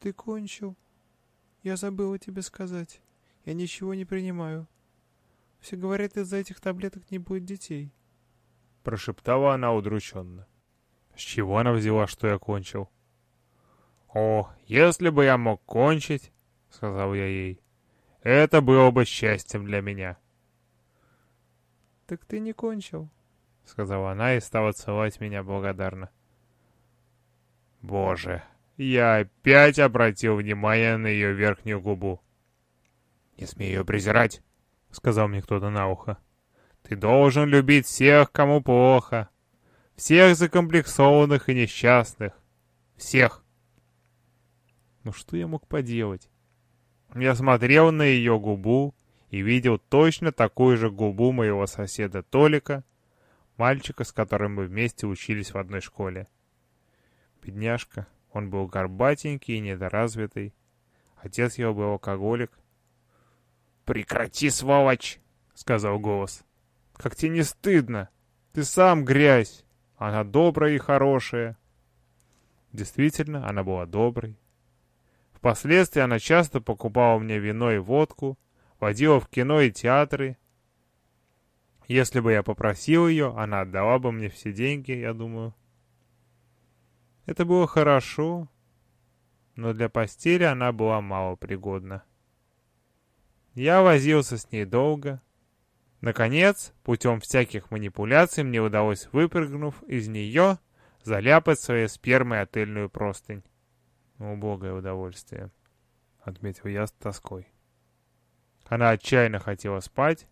Ты кончил? Я забыла тебе сказать. Я ничего не принимаю. Все говорят, из-за этих таблеток не будет детей. Прошептала она удрученно. С чего она взяла, что я кончил? О, если бы я мог кончить, сказал я ей, это было бы счастьем для меня. Так ты не кончил, сказала она и стала целовать меня благодарно. Боже, я опять обратил внимание на ее верхнюю губу. «Не смей ее презирать», — сказал мне кто-то на ухо. «Ты должен любить всех, кому плохо. Всех закомплексованных и несчастных. Всех». Ну что я мог поделать? Я смотрел на ее губу и видел точно такую же губу моего соседа Толика, мальчика, с которым мы вместе учились в одной школе. Бедняжка, он был горбатенький и недоразвитый. Отец его был алкоголик. «Прекрати, сволочь!» — сказал голос. «Как тебе не стыдно? Ты сам грязь! Она добрая и хорошая!» Действительно, она была доброй. Впоследствии она часто покупала мне вино и водку, водила в кино и театры. Если бы я попросил ее, она отдала бы мне все деньги, я думаю. Это было хорошо, но для постели она была мало пригодна. Я возился с ней долго. Наконец, путем всяких манипуляций мне удалось, выпрыгнув из нее, заляпать своей спермой отельную простынь. Убогое удовольствие, — отметил я с тоской. Она отчаянно хотела спать,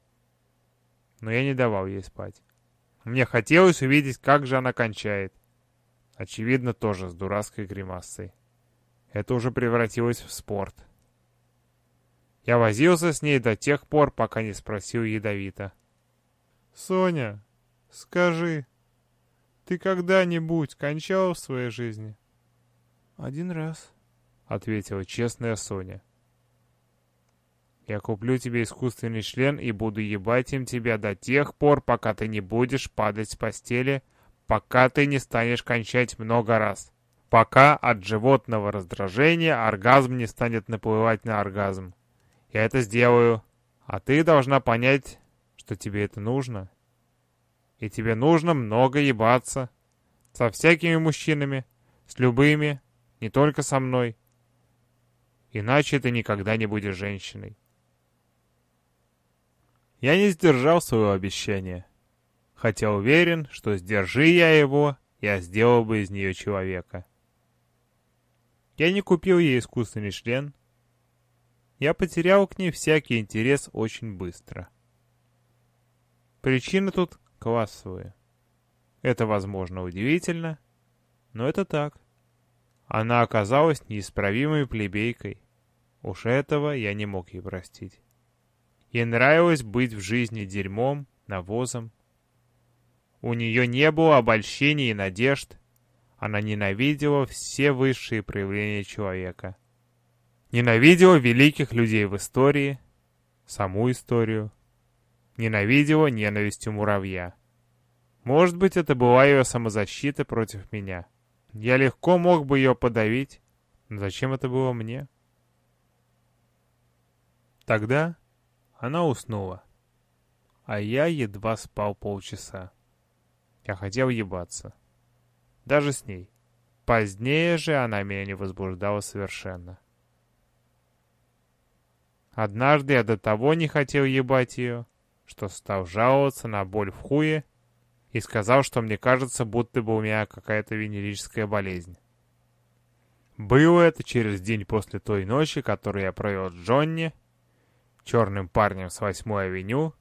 но я не давал ей спать. Мне хотелось увидеть, как же она кончает. Очевидно, тоже с дурацкой гримасой. Это уже превратилось в спорт. Я возился с ней до тех пор, пока не спросил ядовито. «Соня, скажи, ты когда-нибудь кончала в своей жизни?» «Один раз», — ответила честная Соня. «Я куплю тебе искусственный член и буду ебать им тебя до тех пор, пока ты не будешь падать с постели, — пока ты не станешь кончать много раз. Пока от животного раздражения оргазм не станет наплывать на оргазм. Я это сделаю. А ты должна понять, что тебе это нужно. И тебе нужно много ебаться. Со всякими мужчинами, с любыми, не только со мной. Иначе ты никогда не будешь женщиной. Я не сдержал своего обещания хотя уверен, что сдержи я его, я сделал бы из нее человека. Я не купил ей искусственный член. Я потерял к ней всякий интерес очень быстро. Причины тут классовые. Это, возможно, удивительно, но это так. Она оказалась неисправимой плебейкой. Уж этого я не мог ей простить. Ей нравилось быть в жизни дерьмом, навозом, у нее не было обольщений и надежд. Она ненавидела все высшие проявления человека. Ненавидела великих людей в истории, саму историю. Ненавидела ненавистью муравья. Может быть, это была ее самозащита против меня. Я легко мог бы ее подавить, но зачем это было мне? Тогда она уснула, а я едва спал полчаса. Я хотел ебаться. Даже с ней. Позднее же она меня не возбуждала совершенно. Однажды я до того не хотел ебать ее, что стал жаловаться на боль в хуе и сказал, что мне кажется, будто бы у меня какая-то венерическая болезнь. Было это через день после той ночи, которую я провел с Джонни, черным парнем с 8-й авеню,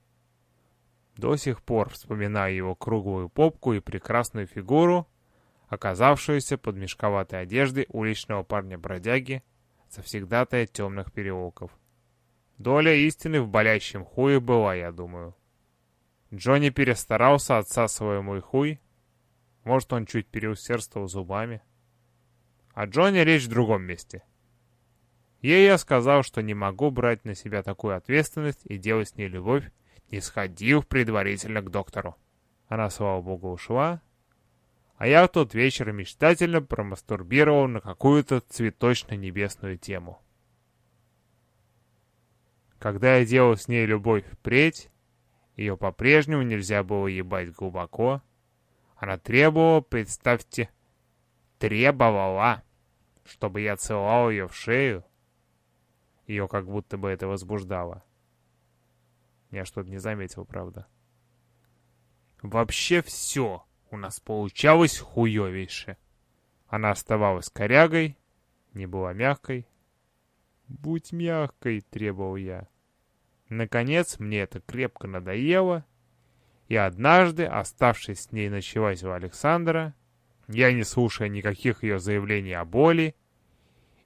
до сих пор вспоминаю его круглую попку и прекрасную фигуру, оказавшуюся под мешковатой одеждой уличного парня-бродяги, завсегдатая темных переулков. Доля истины в болящем хуе была, я думаю. Джонни перестарался, отсасывая мой хуй. Может, он чуть переусердствовал зубами. А Джонни речь в другом месте. Ей я сказал, что не могу брать на себя такую ответственность и делать с ней любовь, не сходив предварительно к доктору. Она, слава богу, ушла, а я в тот вечер мечтательно промастурбировал на какую-то цветочно-небесную тему. Когда я делал с ней любовь впредь, ее по-прежнему нельзя было ебать глубоко. Она требовала, представьте, требовала, чтобы я целовал ее в шею. Ее как будто бы это возбуждало. Я что-то не заметил, правда. Вообще все у нас получалось хуевейше. Она оставалась корягой, не была мягкой. «Будь мягкой», — требовал я. Наконец, мне это крепко надоело, и однажды, оставшись с ней ночевать у Александра, я, не слушая никаких ее заявлений о боли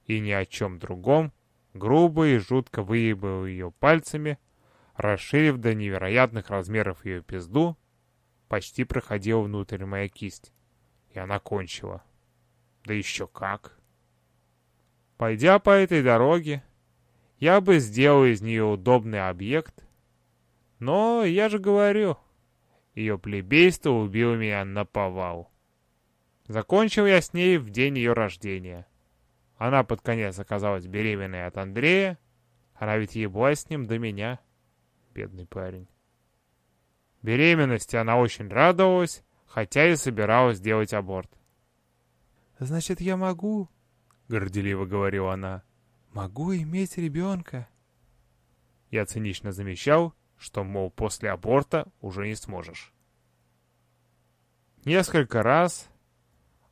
и ни о чем другом, грубо и жутко выебал ее пальцами, расширив до невероятных размеров ее пизду, почти проходила внутрь моя кисть, и она кончила. Да еще как! Пойдя по этой дороге, я бы сделал из нее удобный объект, но я же говорю, ее плебейство убило меня на повал. Закончил я с ней в день ее рождения. Она под конец оказалась беременной от Андрея. Она ведь еблась с ним до меня. Бедный парень. Беременности она очень радовалась, хотя и собиралась делать аборт. «Значит, я могу?» — горделиво говорила она. «Могу иметь ребенка?» Я цинично замечал, что, мол, после аборта уже не сможешь. Несколько раз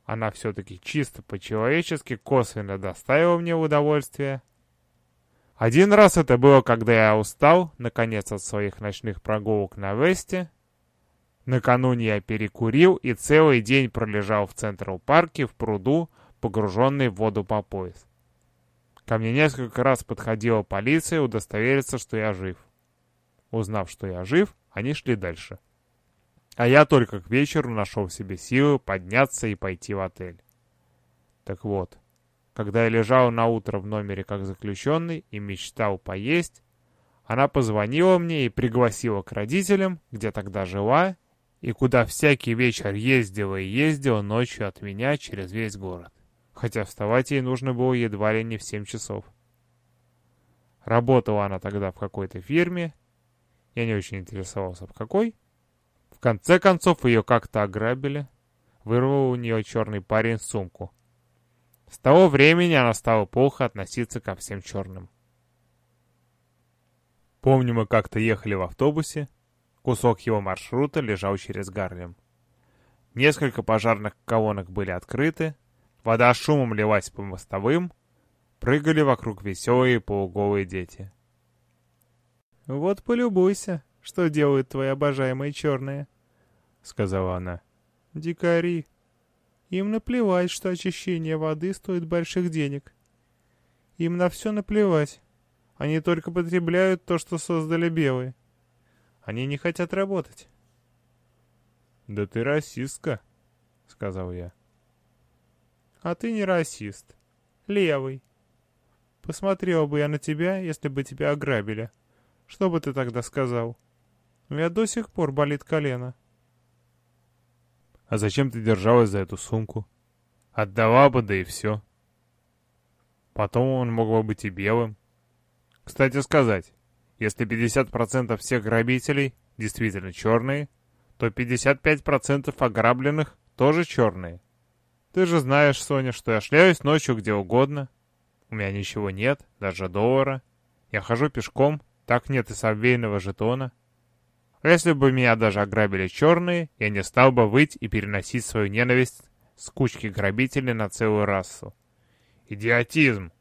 она все-таки чисто по-человечески косвенно доставила мне удовольствие. Один раз это было, когда я устал, наконец, от своих ночных прогулок на Весте. Накануне я перекурил и целый день пролежал в Централ-парке в пруду, погруженный в воду по пояс. Ко мне несколько раз подходила полиция удостовериться, что я жив. Узнав, что я жив, они шли дальше. А я только к вечеру нашел в себе силы подняться и пойти в отель. Так вот, когда я лежал на утро в номере как заключенный и мечтал поесть, она позвонила мне и пригласила к родителям, где тогда жила, и куда всякий вечер ездила и ездила ночью от меня через весь город. Хотя вставать ей нужно было едва ли не в семь часов. Работала она тогда в какой-то фирме, я не очень интересовался в какой. В конце концов ее как-то ограбили, вырвал у нее черный парень сумку. С того времени она стала плохо относиться ко всем черным. Помню, мы как-то ехали в автобусе. Кусок его маршрута лежал через Гарлем. Несколько пожарных колонок были открыты. Вода шумом лилась по мостовым. Прыгали вокруг веселые полуголые дети. «Вот полюбуйся, что делают твои обожаемые черные», — сказала она. «Дикари, им наплевать, что очищение воды стоит больших денег. Им на все наплевать. Они только потребляют то, что создали белые. Они не хотят работать. «Да ты расистка», — сказал я. «А ты не расист. Левый. Посмотрел бы я на тебя, если бы тебя ограбили. Что бы ты тогда сказал? У меня до сих пор болит колено». А зачем ты держалась за эту сумку? Отдала бы, да и все. Потом он мог бы быть и белым. Кстати сказать, если 50% всех грабителей действительно черные, то 55% ограбленных тоже черные. Ты же знаешь, Соня, что я шляюсь ночью где угодно. У меня ничего нет, даже доллара. Я хожу пешком, так нет и сабвейного жетона. Если бы меня даже ограбили черные, я не стал бы выть и переносить свою ненависть с кучки грабителей на целую расу. Идиотизм!